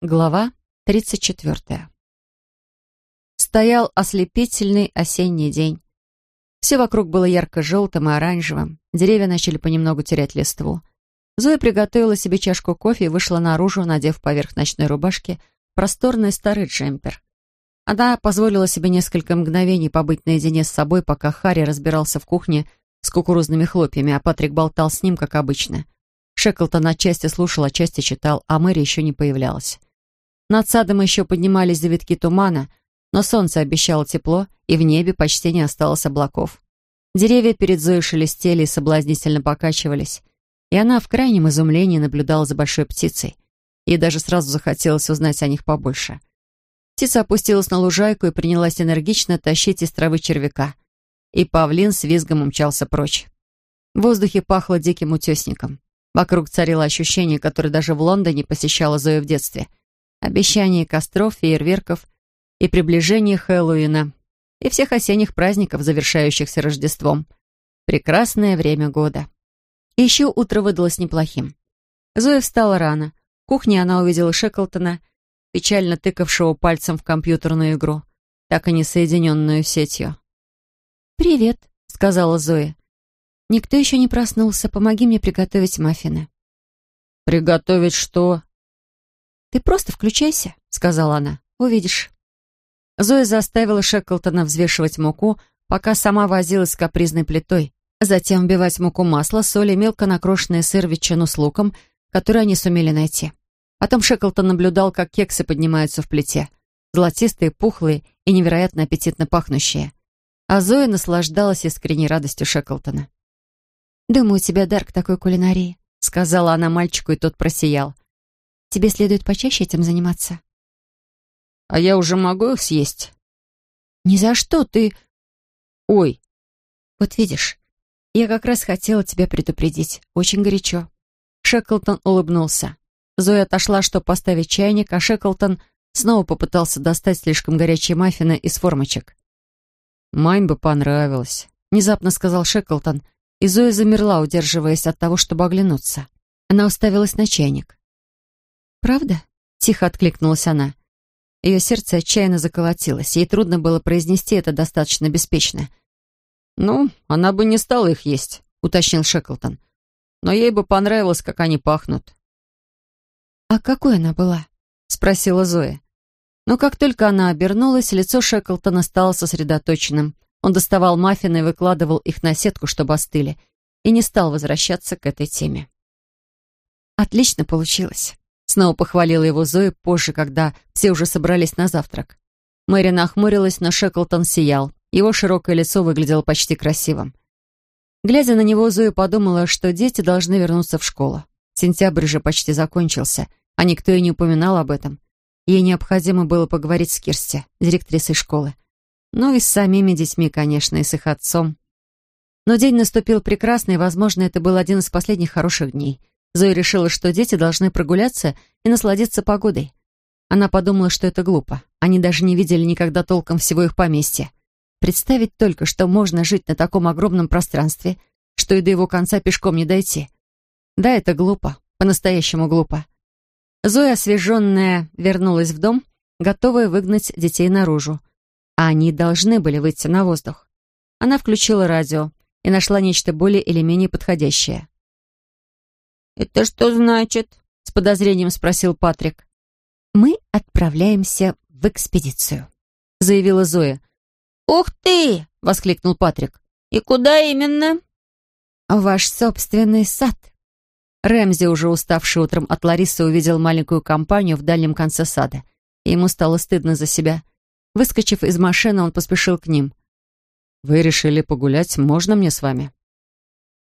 Глава 34. Стоял ослепительный осенний день. Все вокруг было ярко-желтым и оранжевым. Деревья начали понемногу терять листву. Зоя приготовила себе чашку кофе и вышла наружу, надев поверх ночной рубашки просторный старый джемпер. Она позволила себе несколько мгновений побыть наедине с собой, пока Харри разбирался в кухне с кукурузными хлопьями, а Патрик болтал с ним, как обычно. Шеклтон отчасти слушал, отчасти читал, а Мэри еще не появлялась. Над садом еще поднимались завитки тумана, но солнце обещало тепло, и в небе почти не осталось облаков. Деревья перед Зоей шелестели и соблазнительно покачивались, и она в крайнем изумлении наблюдала за большой птицей. Ей даже сразу захотелось узнать о них побольше. Птица опустилась на лужайку и принялась энергично тащить из травы червяка. И павлин с визгом умчался прочь. В воздухе пахло диким утесником. Вокруг царило ощущение, которое даже в Лондоне посещало Зою в детстве — обещание костров, фейерверков и приближение Хэллоуина и всех осенних праздников, завершающихся Рождеством. Прекрасное время года. И еще утро выдалось неплохим. Зоя встала рано. В кухне она увидела Шеклтона, печально тыкавшего пальцем в компьютерную игру, так и не соединенную сетью. «Привет», — сказала Зоя. «Никто еще не проснулся. Помоги мне приготовить маффины». «Приготовить что?» «Ты просто включайся», — сказала она. «Увидишь». Зоя заставила Шеклтона взвешивать муку, пока сама возилась с капризной плитой. Затем вбивать муку масло, соль и мелко накрошенный сыр, ветчину с луком, который они сумели найти. Потом Шеклтон наблюдал, как кексы поднимаются в плите. Золотистые, пухлые и невероятно аппетитно пахнущие. А Зоя наслаждалась искренней радостью Шеклтона. «Думаю, у тебя дар к такой кулинарии», — сказала она мальчику, и тот просиял. Тебе следует почаще этим заниматься. А я уже могу их съесть? Ни за что, ты... Ой. Вот видишь, я как раз хотела тебя предупредить. Очень горячо. Шеклтон улыбнулся. Зоя отошла, чтобы поставить чайник, а Шеклтон снова попытался достать слишком горячие маффины из формочек. «Майн бы понравилось», — внезапно сказал Шеклтон, и Зоя замерла, удерживаясь от того, чтобы оглянуться. Она уставилась на чайник. «Правда?» — тихо откликнулась она. Ее сердце отчаянно заколотилось. Ей трудно было произнести это достаточно беспечно. «Ну, она бы не стала их есть», — уточнил Шеклтон. «Но ей бы понравилось, как они пахнут». «А какой она была?» — спросила Зоя. Но как только она обернулась, лицо Шеклтона стало сосредоточенным. Он доставал маффины и выкладывал их на сетку, чтобы остыли, и не стал возвращаться к этой теме. «Отлично получилось», Снова похвалила его Зоя позже, когда все уже собрались на завтрак. Мэри нахмурилась, но Шеклтон сиял. Его широкое лицо выглядело почти красивым. Глядя на него, Зоя подумала, что дети должны вернуться в школу. Сентябрь же почти закончился, а никто и не упоминал об этом. Ей необходимо было поговорить с Кирсти, директрисой школы. Ну и с самими детьми, конечно, и с их отцом. Но день наступил прекрасный, и, возможно, это был один из последних хороших дней. Зоя решила, что дети должны прогуляться и насладиться погодой. Она подумала, что это глупо. Они даже не видели никогда толком всего их поместья. Представить только, что можно жить на таком огромном пространстве, что и до его конца пешком не дойти. Да, это глупо, по-настоящему глупо. Зоя, освеженная, вернулась в дом, готовая выгнать детей наружу. А они должны были выйти на воздух. Она включила радио и нашла нечто более или менее подходящее. «Это что значит?» — с подозрением спросил Патрик. «Мы отправляемся в экспедицию», — заявила Зоя. «Ух ты!» — воскликнул Патрик. «И куда именно?» «Ваш собственный сад». Рэмзи, уже уставший утром от Ларисы, увидел маленькую компанию в дальнем конце сада. Ему стало стыдно за себя. Выскочив из машины, он поспешил к ним. «Вы решили погулять? Можно мне с вами?»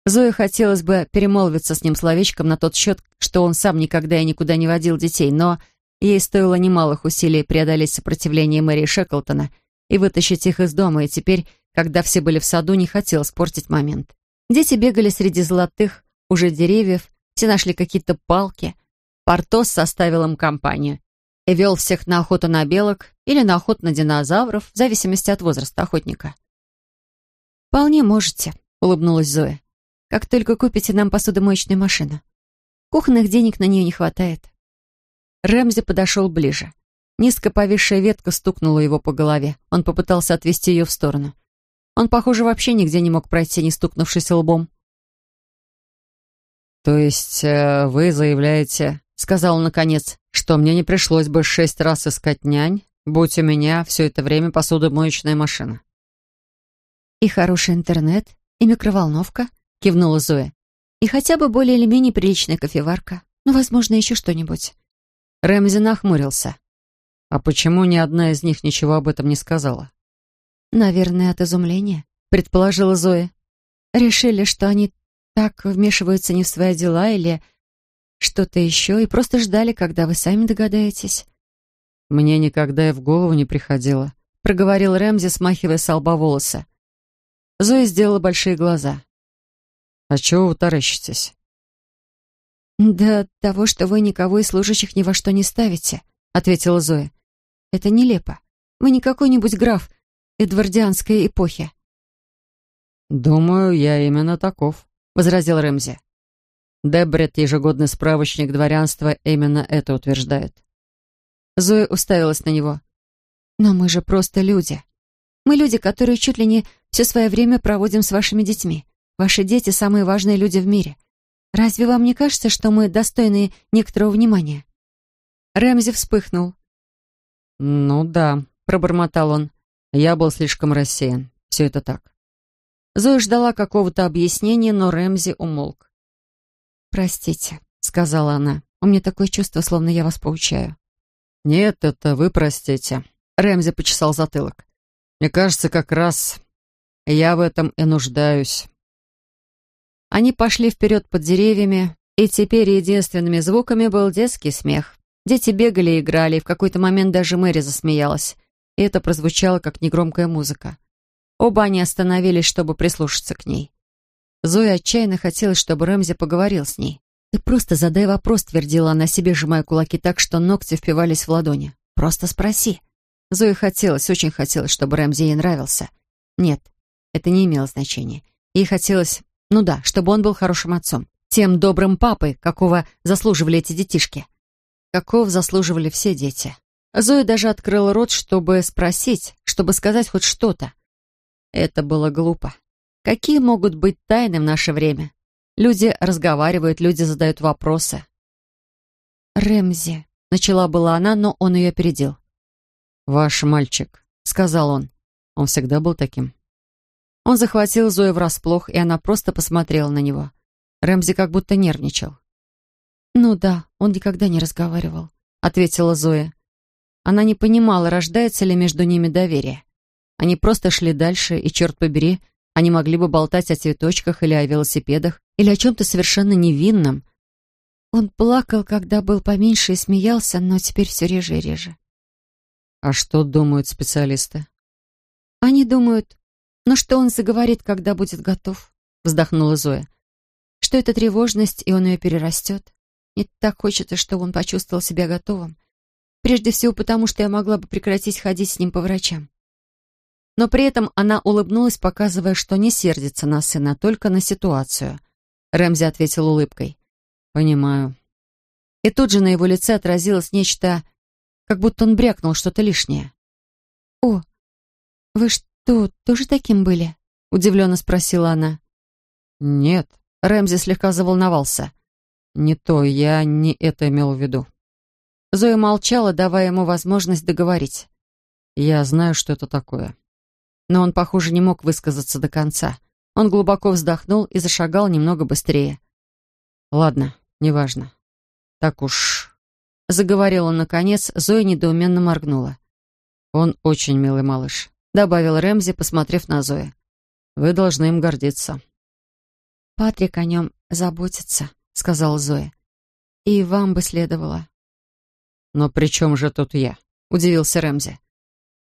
Зое хотелось бы перемолвиться с ним словечком на тот счет, что он сам никогда и никуда не водил детей, но ей стоило немалых усилий преодолеть сопротивление Мэри Шеклтона и вытащить их из дома, и теперь, когда все были в саду, не хотел испортить момент. Дети бегали среди золотых уже деревьев, все нашли какие-то палки. Портос составил им компанию и вел всех на охоту на белок или на охоту на динозавров, в зависимости от возраста охотника. «Вполне можете», — улыбнулась Зоя как только купите нам посудомоечную машину. Кухонных денег на нее не хватает». Рэмзи подошел ближе. Низко повисшая ветка стукнула его по голове. Он попытался отвести ее в сторону. Он, похоже, вообще нигде не мог пройти, не стукнувшись лбом. «То есть э, вы заявляете, — сказал он наконец, — что мне не пришлось бы шесть раз искать нянь, будь у меня все это время посудомоечная машина?» «И хороший интернет, и микроволновка», — кивнула Зоя. «И хотя бы более или менее приличная кофеварка. Ну, возможно, еще что-нибудь». Рэмзи нахмурился. «А почему ни одна из них ничего об этом не сказала?» «Наверное, от изумления», — предположила Зоя. «Решили, что они так вмешиваются не в свои дела или что-то еще, и просто ждали, когда вы сами догадаетесь». «Мне никогда и в голову не приходило», — проговорил Рэмзи, смахивая с лба волосы. Зоя сделала большие глаза. «А чего вы таращитесь?» «Да от того, что вы никого из служащих ни во что не ставите», — ответила Зоя. «Это нелепо. Вы не какой-нибудь граф, эдвардианской эпохи. «Думаю, я именно таков», — возразил Рэмзи. Дебрет, ежегодный справочник дворянства, именно это утверждает. Зоя уставилась на него. «Но мы же просто люди. Мы люди, которые чуть ли не все свое время проводим с вашими детьми. Ваши дети — самые важные люди в мире. Разве вам не кажется, что мы достойны некоторого внимания?» Рэмзи вспыхнул. «Ну да», — пробормотал он. Я был слишком рассеян. Все это так. Зоя ждала какого-то объяснения, но Рэмзи умолк. «Простите», — сказала она. «У меня такое чувство, словно я вас поучаю». «Нет, это вы простите», — Рэмзи почесал затылок. «Мне кажется, как раз я в этом и нуждаюсь». Они пошли вперед под деревьями, и теперь единственными звуками был детский смех. Дети бегали и играли, и в какой-то момент даже Мэри засмеялась и это прозвучало как негромкая музыка. Оба они остановились, чтобы прислушаться к ней. Зоя отчаянно хотелось, чтобы Рэмзи поговорил с ней. «Ты просто задай вопрос», — твердила она себе, сжимая кулаки так, что ногти впивались в ладони. «Просто спроси». Зоя хотелось, очень хотелось, чтобы Рэмзи ей нравился. Нет, это не имело значения. Ей хотелось, ну да, чтобы он был хорошим отцом. Тем добрым папой, какого заслуживали эти детишки. Каков заслуживали все дети. Зоя даже открыла рот, чтобы спросить, чтобы сказать хоть что-то. Это было глупо. Какие могут быть тайны в наше время? Люди разговаривают, люди задают вопросы. «Рэмзи», — начала была она, но он ее опередил. «Ваш мальчик», — сказал он. Он всегда был таким. Он захватил Зою врасплох, и она просто посмотрела на него. Рэмзи как будто нервничал. «Ну да, он никогда не разговаривал», — ответила Зоя. Она не понимала, рождается ли между ними доверие. Они просто шли дальше, и, черт побери, они могли бы болтать о цветочках или о велосипедах, или о чем-то совершенно невинном. Он плакал, когда был поменьше и смеялся, но теперь все реже и реже. А что думают специалисты? Они думают, ну что он заговорит, когда будет готов, вздохнула Зоя. Что это тревожность, и он ее перерастет. Мне так хочется, чтобы он почувствовал себя готовым. Прежде всего потому, что я могла бы прекратить ходить с ним по врачам. Но при этом она улыбнулась, показывая, что не сердится на сына, только на ситуацию. Рэмзи ответил улыбкой. «Понимаю». И тут же на его лице отразилось нечто, как будто он брякнул что-то лишнее. «О, вы что, тоже таким были?» — удивленно спросила она. «Нет», — Рэмзи слегка заволновался. «Не то, я не это имел в виду». Зоя молчала, давая ему возможность договорить. «Я знаю, что это такое». Но он, похоже, не мог высказаться до конца. Он глубоко вздохнул и зашагал немного быстрее. «Ладно, неважно. Так уж...» Заговорил он наконец, Зоя недоуменно моргнула. «Он очень милый малыш», — добавил Рэмзи, посмотрев на Зою. «Вы должны им гордиться». «Патрик о нем заботится», — сказала Зоя. «И вам бы следовало». «Но при чем же тут я?» — удивился Рэмзи.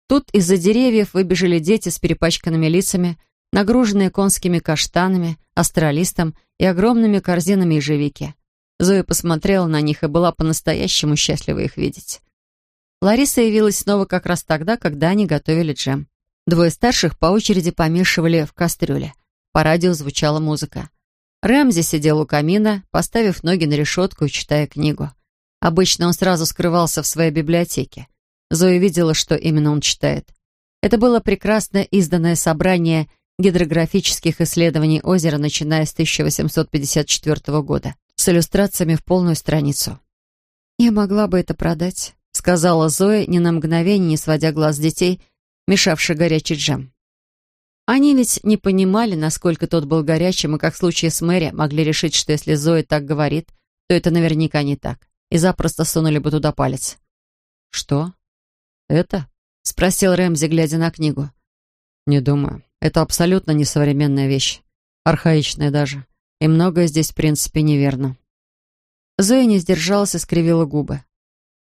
Тут из-за деревьев выбежали дети с перепачканными лицами, нагруженные конскими каштанами, астралистом и огромными корзинами ежевики. Зоя посмотрела на них и была по-настоящему счастлива их видеть. Лариса явилась снова как раз тогда, когда они готовили джем. Двое старших по очереди помешивали в кастрюле. По радио звучала музыка. Рэмзи сидел у камина, поставив ноги на решетку и читая книгу. Обычно он сразу скрывался в своей библиотеке. Зоя видела, что именно он читает. Это было прекрасно изданное собрание гидрографических исследований озера, начиная с 1854 года, с иллюстрациями в полную страницу. «Я могла бы это продать», — сказала Зоя, ни на мгновение не сводя глаз детей, мешавших горячий джем. Они ведь не понимали, насколько тот был горячим, и как в случае с Мэри могли решить, что если Зоя так говорит, то это наверняка не так, и запросто сунули бы туда палец. «Что? Это?» — спросил Рэмзи, глядя на книгу. «Не думаю. Это абсолютно несовременная вещь. Архаичная даже. И многое здесь, в принципе, неверно». Зоя не сдержалась и скривила губы.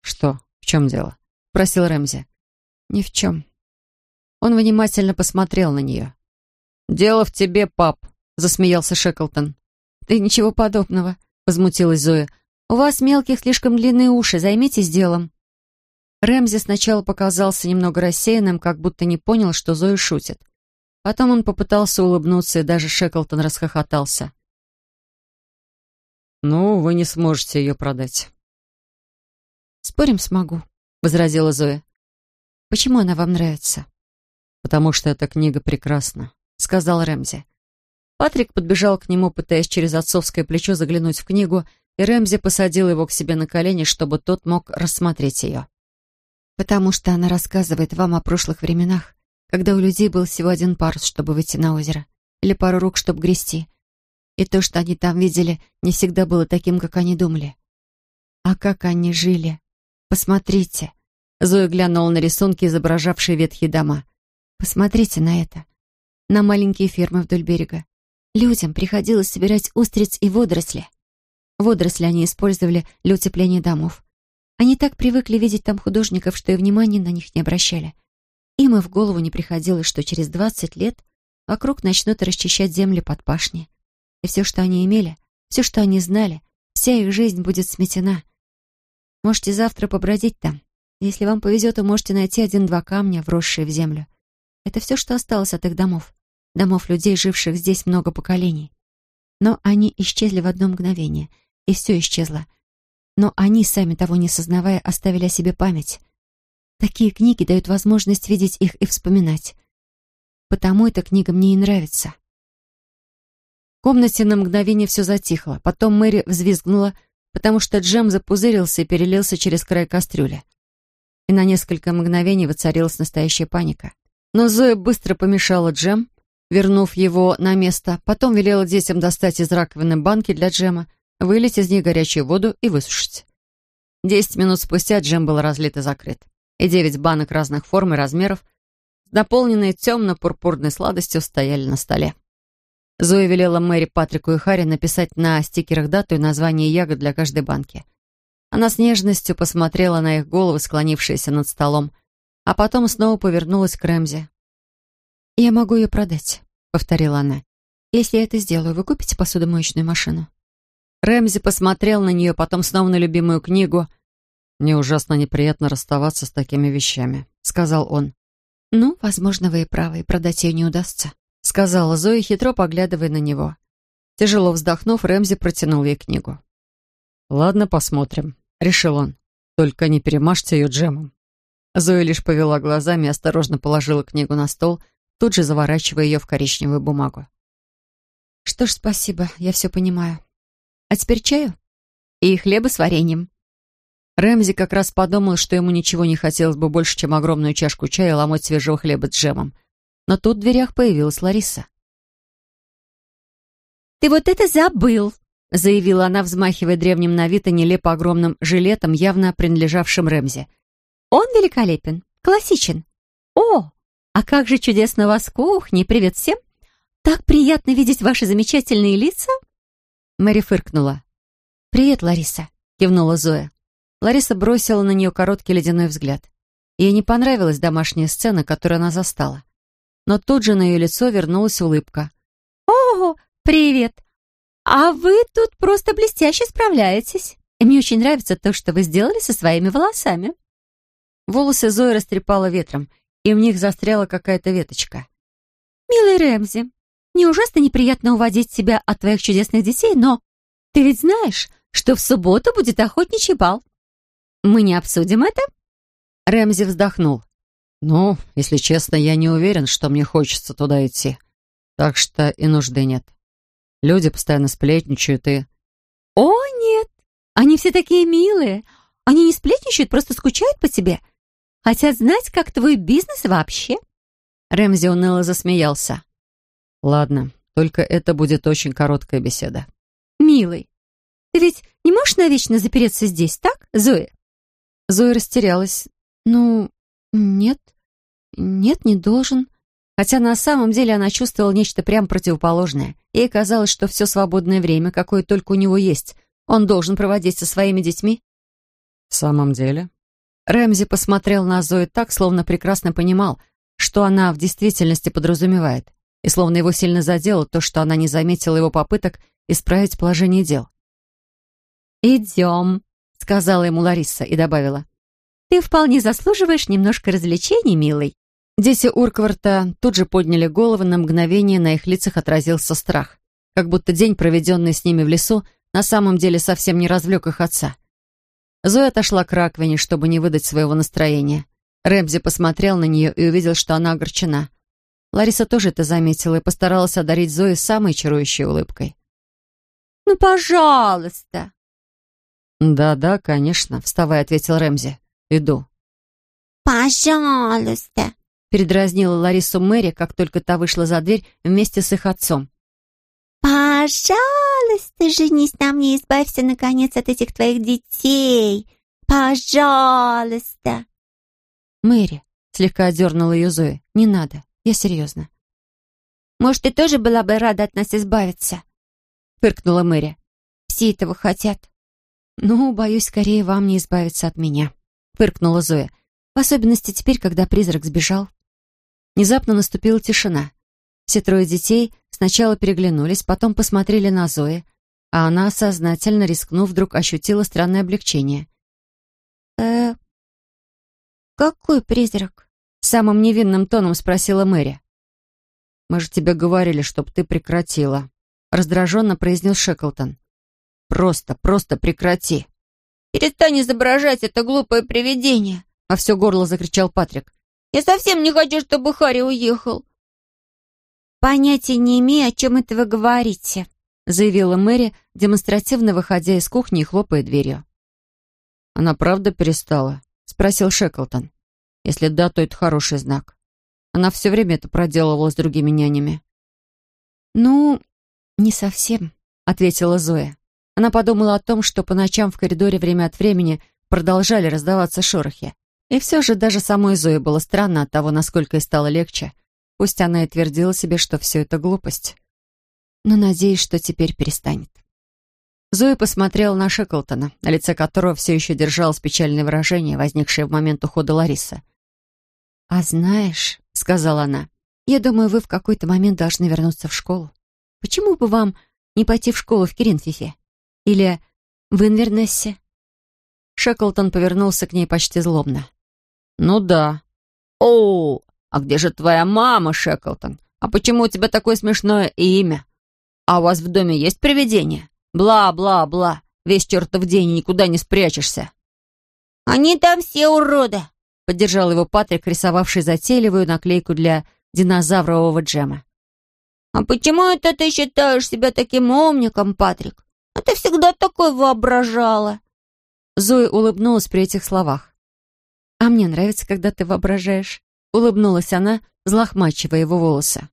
«Что? В чем дело?» — спросил Рэмзи. «Ни в чем». Он внимательно посмотрел на нее. «Дело в тебе, пап», — засмеялся Шеклтон. «Да ничего подобного», — возмутилась Зоя. «У вас мелких слишком длинные уши, займитесь делом». Рэмзи сначала показался немного рассеянным, как будто не понял, что Зоя шутит. Потом он попытался улыбнуться, и даже Шеклтон расхохотался. «Ну, вы не сможете ее продать». «Спорим, смогу», — возразила Зоя. «Почему она вам нравится?» «Потому что эта книга прекрасна», — сказал Рэмзи. Патрик подбежал к нему, пытаясь через отцовское плечо заглянуть в книгу, и Рэмзи посадил его к себе на колени, чтобы тот мог рассмотреть ее. «Потому что она рассказывает вам о прошлых временах, когда у людей был всего один парус, чтобы выйти на озеро, или пару рук, чтобы грести. И то, что они там видели, не всегда было таким, как они думали. А как они жили? Посмотрите!» Зоя глянула на рисунки, изображавшие ветхие дома. «Посмотрите на это. На маленькие фермы вдоль берега. Людям приходилось собирать устриц и водоросли. Водоросли они использовали для утепления домов. Они так привыкли видеть там художников, что и внимания на них не обращали. Им и в голову не приходило, что через 20 лет вокруг начнут расчищать земли под пашни. И все, что они имели, все, что они знали, вся их жизнь будет сметена. Можете завтра побродить там. Если вам повезет, то можете найти один-два камня, вросшие в землю. Это все, что осталось от их домов. Домов людей, живших здесь много поколений. Но они исчезли в одно мгновение, и все исчезло но они, сами того не сознавая, оставили о себе память. Такие книги дают возможность видеть их и вспоминать. Потому эта книга мне и нравится. В комнате на мгновение все затихло. Потом Мэри взвизгнула, потому что джем запузырился и перелился через край кастрюли. И на несколько мгновений воцарилась настоящая паника. Но Зоя быстро помешала джем, вернув его на место, потом велела детям достать из раковины банки для джема, вылить из них горячую воду и высушить. Десять минут спустя джем был разлит и закрыт, и девять банок разных форм и размеров, наполненные темно-пурпурной сладостью, стояли на столе. Зоя велела Мэри, Патрику и Харри написать на стикерах дату и название ягод для каждой банки. Она с нежностью посмотрела на их головы, склонившиеся над столом, а потом снова повернулась к Рэмзи. «Я могу ее продать», — повторила она. «Если я это сделаю, вы купите посудомоечную машину?» Рэмзи посмотрел на нее, потом снова на любимую книгу. «Мне ужасно неприятно расставаться с такими вещами», — сказал он. «Ну, возможно, вы и правы, и продать ее не удастся», — сказала Зоя, хитро поглядывая на него. Тяжело вздохнув, Рэмзи протянул ей книгу. «Ладно, посмотрим», — решил он. «Только не перемажьте ее джемом». Зоя лишь повела глазами и осторожно положила книгу на стол, тут же заворачивая ее в коричневую бумагу. «Что ж, спасибо, я все понимаю. А теперь чаю? И хлеба с вареньем». Рэмзи как раз подумал, что ему ничего не хотелось бы больше, чем огромную чашку чая и ломоть свежего хлеба с джемом. Но тут в дверях появилась Лариса. «Ты вот это забыл!» — заявила она, взмахивая древним на вид и нелепо огромным жилетом, явно принадлежавшим Рэмзи. «Он великолепен, классичен. О, а как же чудесно у вас кухни! Привет всем! Так приятно видеть ваши замечательные лица!» Мэри фыркнула. «Привет, Лариса», — кивнула Зоя. Лариса бросила на нее короткий ледяной взгляд. Ей не понравилась домашняя сцена, которую она застала. Но тут же на ее лицо вернулась улыбка. «О, привет! А вы тут просто блестяще справляетесь. Мне очень нравится то, что вы сделали со своими волосами». Волосы Зои растрепало ветром, и в них застряла какая-то веточка. «Милый Рэмзи, мне ужасно неприятно уводить тебя от твоих чудесных детей, но ты ведь знаешь, что в субботу будет охотничий бал, мы не обсудим это?» Рэмзи вздохнул. «Ну, если честно, я не уверен, что мне хочется туда идти. Так что и нужды нет. Люди постоянно сплетничают и...» «О, нет! Они все такие милые. Они не сплетничают, просто скучают по тебе. Хотят знать, как твой бизнес вообще». Рэмзи уныло засмеялся. «Ладно, только это будет очень короткая беседа». «Милый, ты ведь не можешь навечно запереться здесь, так, Зоя?» Зоя растерялась. «Ну, нет, нет, не должен». Хотя на самом деле она чувствовала нечто прям противоположное. Ей казалось, что все свободное время, какое только у него есть, он должен проводить со своими детьми. «В самом деле?» Рэмзи посмотрел на Зою так, словно прекрасно понимал, что она в действительности подразумевает, и словно его сильно задело то, что она не заметила его попыток исправить положение дел. «Идем», — сказала ему Лариса и добавила. «Ты вполне заслуживаешь немножко развлечений, милый». Дети Уркварта тут же подняли головы, на мгновение на их лицах отразился страх, как будто день, проведенный с ними в лесу, на самом деле совсем не развлек их отца. Зоя отошла к раковине, чтобы не выдать своего настроения. Рэмзи посмотрел на нее и увидел, что она огорчена. Лариса тоже это заметила и постаралась одарить Зою самой чарующей улыбкой. «Ну, пожалуйста!» «Да-да, конечно», — вставая, ответил Рэмзи. «Иду». «Пожалуйста!» — передразнила Ларису Мэри, как только та вышла за дверь вместе с их отцом. «Пожалуйста, женись на мне и избавься, наконец, от этих твоих детей! Пожалуйста!» «Мэри», — слегка одернула ее Зоя, — «не надо, я серьезно». «Может, ты тоже была бы рада от нас избавиться?» — фыркнула Мэри. «Все этого хотят». «Ну, боюсь, скорее вам не избавиться от меня», — фыркнула Зоя. «В особенности теперь, когда призрак сбежал». Внезапно наступила тишина. Все трое детей сначала переглянулись, потом посмотрели на Зои, а она, сознательно рискнув, вдруг ощутила странное облегчение. «Э, какой призрак?» — самым невинным тоном спросила Мэри. «Мы же тебе говорили, чтоб ты прекратила», — раздраженно произнес Шеклтон. «Просто, просто прекрати!» «Перестань изображать это глупое привидение!» — во все горло закричал Патрик. «Я совсем не хочу, чтобы Харри уехал!» «Понятия не имею, о чем это вы говорите», заявила Мэри, демонстративно выходя из кухни и хлопая дверью. «Она правда перестала?» — спросил Шеклтон. «Если да, то это хороший знак. Она все время это проделывала с другими нянями». «Ну, не совсем», — ответила Зоя. Она подумала о том, что по ночам в коридоре время от времени продолжали раздаваться шорохи. И все же даже самой Зое было странно от того, насколько ей стало легче — Пусть она и твердила себе, что все это глупость. Но надеюсь, что теперь перестанет. Зоя посмотрела на Шеклтона, на лице которого все еще держалось печальное выражение, возникшее в момент ухода Ларисы. «А знаешь», — сказала она, — «я думаю, вы в какой-то момент должны вернуться в школу. Почему бы вам не пойти в школу в Керинфифе? Или в Инвернессе?» Шеклтон повернулся к ней почти злобно. «Ну да». «О, «А где же твоя мама, Шеклтон? А почему у тебя такое смешное имя? А у вас в доме есть привидение? Бла-бла-бла. Весь чертов день никуда не спрячешься». «Они там все уроды», — поддержал его Патрик, рисовавший затейливую наклейку для динозаврового джема. «А почему это ты считаешь себя таким умником, Патрик? А ты всегда такой воображала». Зоя улыбнулась при этих словах. «А мне нравится, когда ты воображаешь. Улыбнулась она, взлохмачивая его волосы.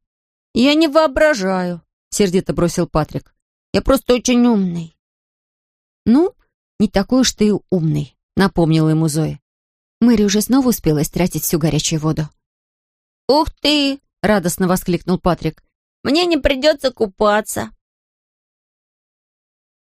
«Я не воображаю», — сердито бросил Патрик. «Я просто очень умный». «Ну, не такой уж ты и умный», — напомнила ему Зоя. Мэри уже снова успела истратить всю горячую воду. «Ух ты!» — радостно воскликнул Патрик. «Мне не придется купаться».